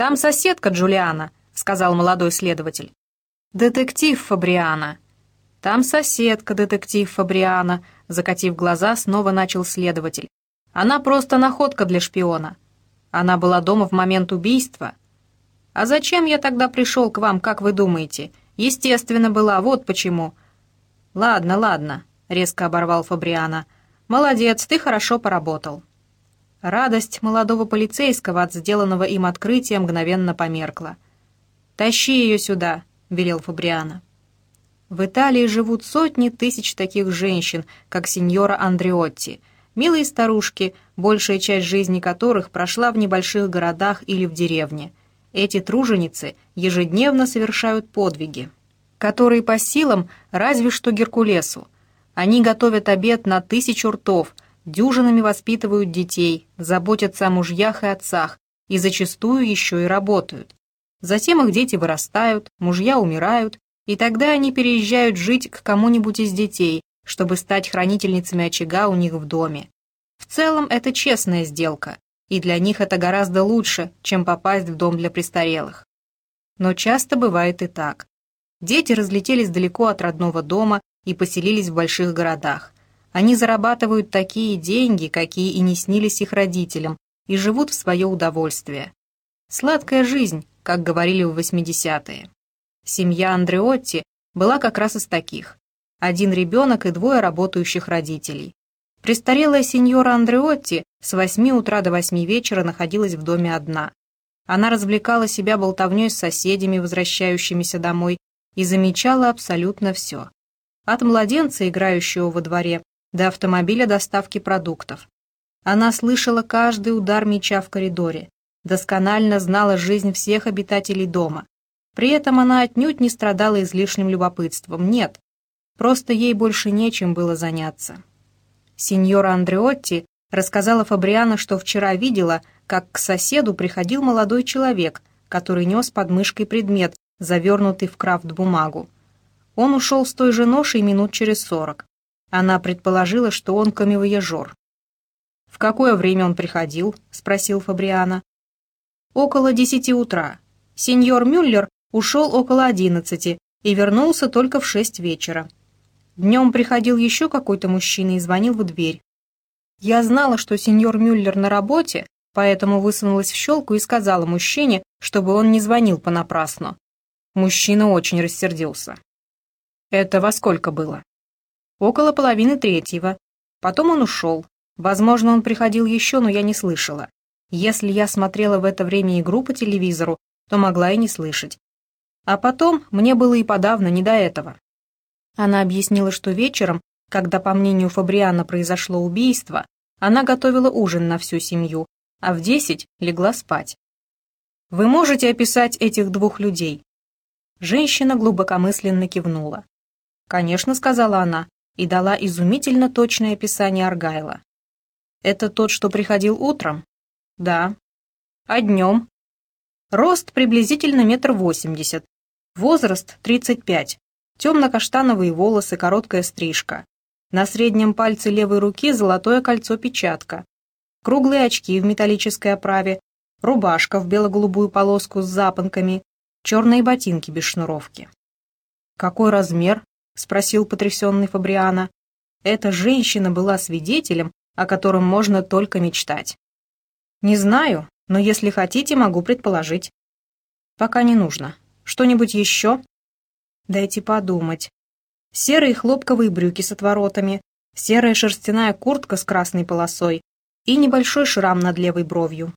«Там соседка Джулиана», — сказал молодой следователь. «Детектив Фабриана». «Там соседка, детектив Фабриана», — закатив глаза, снова начал следователь. «Она просто находка для шпиона. Она была дома в момент убийства». «А зачем я тогда пришел к вам, как вы думаете? Естественно, была, вот почему». «Ладно, ладно», — резко оборвал Фабриана. «Молодец, ты хорошо поработал». Радость молодого полицейского от сделанного им открытия мгновенно померкла. «Тащи ее сюда», — велел Фабриана. В Италии живут сотни тысяч таких женщин, как сеньора Андреотти, милые старушки, большая часть жизни которых прошла в небольших городах или в деревне. Эти труженицы ежедневно совершают подвиги, которые по силам разве что Геркулесу. Они готовят обед на тысячу ртов — дюжинами воспитывают детей, заботятся о мужьях и отцах, и зачастую еще и работают. Затем их дети вырастают, мужья умирают, и тогда они переезжают жить к кому-нибудь из детей, чтобы стать хранительницами очага у них в доме. В целом это честная сделка, и для них это гораздо лучше, чем попасть в дом для престарелых. Но часто бывает и так. Дети разлетелись далеко от родного дома и поселились в больших городах. Они зарабатывают такие деньги, какие и не снились их родителям, и живут в свое удовольствие. Сладкая жизнь, как говорили в 80-е. Семья Андреотти была как раз из таких. Один ребенок и двое работающих родителей. Престарелая сеньора Андреотти с 8 утра до 8 вечера находилась в доме одна. Она развлекала себя болтовней с соседями, возвращающимися домой, и замечала абсолютно все. От младенца, играющего во дворе, до автомобиля доставки продуктов. Она слышала каждый удар меча в коридоре, досконально знала жизнь всех обитателей дома. При этом она отнюдь не страдала излишним любопытством, нет, просто ей больше нечем было заняться. Сеньора Андреотти рассказала Фабриано, что вчера видела, как к соседу приходил молодой человек, который нес под мышкой предмет, завернутый в крафт-бумагу. Он ушел с той же ношей минут через сорок. Она предположила, что он камевояжер. «В какое время он приходил?» — спросил Фабриана. «Около десяти утра. Сеньор Мюллер ушел около одиннадцати и вернулся только в шесть вечера. Днем приходил еще какой-то мужчина и звонил в дверь. Я знала, что сеньор Мюллер на работе, поэтому высунулась в щелку и сказала мужчине, чтобы он не звонил понапрасну. Мужчина очень рассердился. «Это во сколько было?» Около половины третьего. Потом он ушел. Возможно, он приходил еще, но я не слышала. Если я смотрела в это время игру по телевизору, то могла и не слышать. А потом мне было и подавно не до этого. Она объяснила, что вечером, когда, по мнению Фабриана, произошло убийство, она готовила ужин на всю семью, а в десять легла спать. «Вы можете описать этих двух людей?» Женщина глубокомысленно кивнула. «Конечно», — сказала она, и дала изумительно точное описание Аргайла. «Это тот, что приходил утром?» «Да». «А днем?» «Рост приблизительно метр восемьдесят, возраст тридцать пять, темно-каштановые волосы, короткая стрижка. На среднем пальце левой руки золотое кольцо-печатка, круглые очки в металлической оправе, рубашка в бело-голубую полоску с запонками, черные ботинки без шнуровки. Какой размер? — спросил потрясенный Фабриана. «Эта женщина была свидетелем, о котором можно только мечтать». «Не знаю, но если хотите, могу предположить». «Пока не нужно. Что-нибудь еще?» «Дайте подумать. Серые хлопковые брюки с отворотами, серая шерстяная куртка с красной полосой и небольшой шрам над левой бровью.